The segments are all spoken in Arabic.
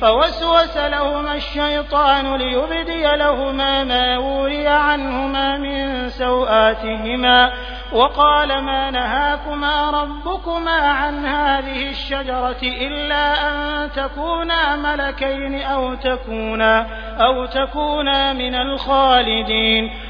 فوسوس لهما الشيطان ليبدي لهما ما وري عنهما من سوآتهما وقال ما نهاكما ربكما عن هذه الشجرة إلا أن تكونا ملكين أو تكونا أو تكونا من الخالدين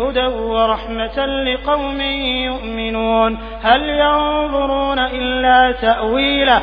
هدى ورحمة لقوم يؤمنون. هل ينظرون إلا تأويله؟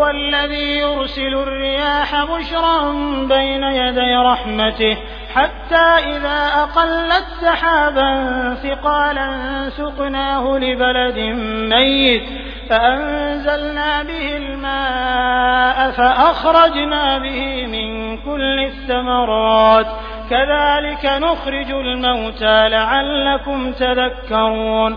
وهو الذي يرسل الرياح بشرا بين يدي رحمته حتى إذا أقلت سحابا ثقالا سقناه لبلد ميت فأنزلنا به الماء فأخرجنا به من كل الثمرات. كذلك نخرج الموتى لعلكم تذكرون.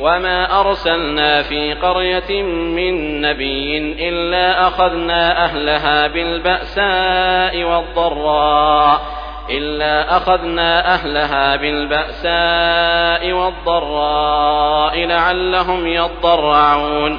وما أرسلنا في قرية من نبي إلا أخذنا أهلها بالبأساء والضراء إلا أخذنا أهلها بالبأساء والضراء لعلهم يضرعون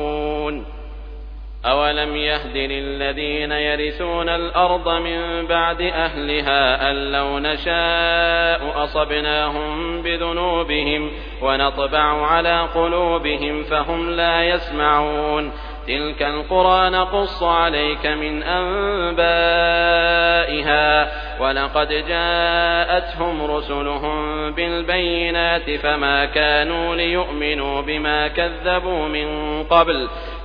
أولم يهد للذين يرثون الأرض من بعد أهلها أن لو نشاء أصبناهم بذنوبهم ونطبع على قلوبهم فهم لا يسمعون تلك القرى نقص عليك من أنبائها ولقد جاءتهم رسلهم بالبينات فما كانوا ليؤمنوا بما كذبوا من قبل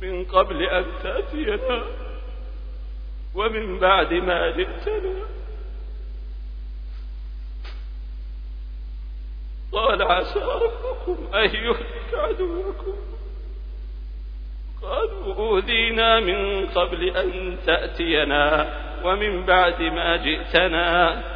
من قبل أن تأتينا ومن بعد ما جئتنا. قال عسى ربكم أن يهلك عدوكم قالوا أوذينا من قبل أن تأتينا ومن بعد ما جئتنا.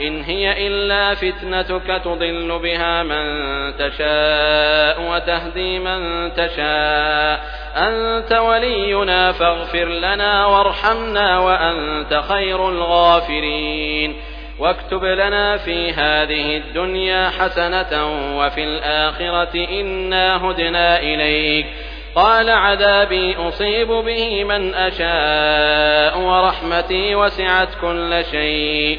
إن هي إلا فتنتك تضل بها من تشاء وتهدي من تشاء. أنت ولينا فاغفر لنا وارحمنا وأنت خير الغافرين. واكتب لنا في هذه الدنيا حسنة وفي الآخرة إنا هدنا إليك. قال عذابي أصيب به من أشاء ورحمتي وسعت كل شيء.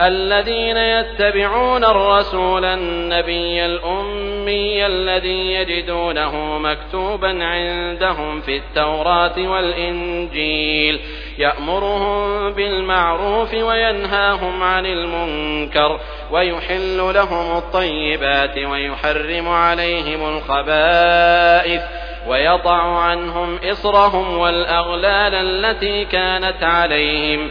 الذين يتبعون الرسول النبي الأمي الذي يجدونه مكتوبا عندهم في التوراة والإنجيل يأمرهم بالمعروف وينهاهم عن المنكر ويحل لهم الطيبات ويحرم عليهم الخبائث ويضع عنهم إصرهم والأغلال التي كانت عليهم.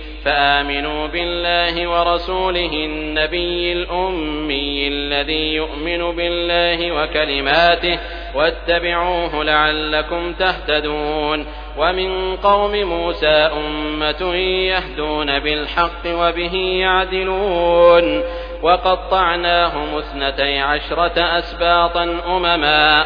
فآمنوا بالله ورسوله النبي الأمي الذي يؤمن بالله وكلماته واتبعوه لعلكم تهتدون ومن قوم موسى أمة يهدون بالحق وبه يعدلون وقطعناهم اثنتي عشرة أسباطا أمما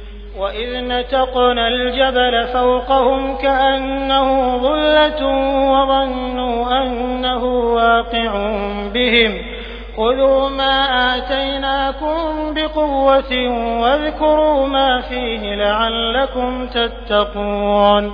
وإذ نتقنا الجبل فوقهم كأنه ظلة وظنوا أنه واقع بهم خذوا ما آتيناكم بقوة واذكروا ما فيه لعلكم تتقون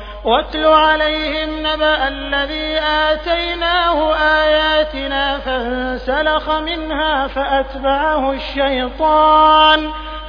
واتل عليهم نبأ الذي آتيناه آياتنا فانسلخ منها فأتبعه الشيطان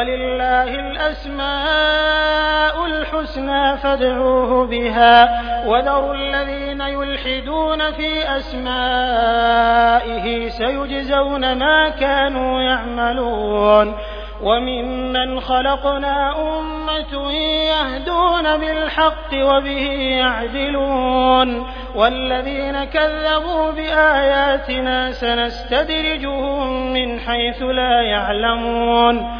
ولله الأسماء الحسنى فادعوه بها وذروا الذين يلحدون في أسمائه سيجزون ما كانوا يعملون وممن خلقنا أمة يهدون بالحق وبه يعدلون والذين كذبوا بآياتنا سنستدرجهم من حيث لا يعلمون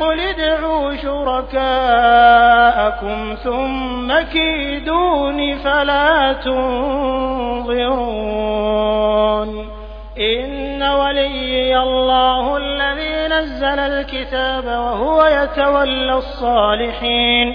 قل ادعوا شركاءكم ثم كيدون فلا تنظرون. إن وليي الله الذي نزل الكتاب وهو يتولى الصالحين.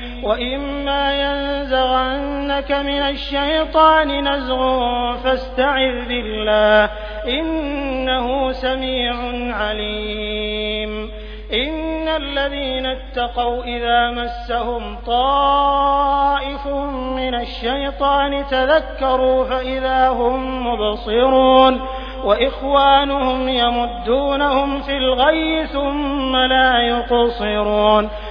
وإما ينزغنك من الشيطان نزغ فاستعذ بالله إنه سميع عليم. إن الذين اتقوا إذا مسهم طائف من الشيطان تذكروا فإذا هم مبصرون وإخوانهم يمدونهم في الغي ثم لا يقصرون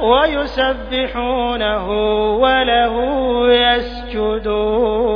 ويسبحونه وله يسجدون.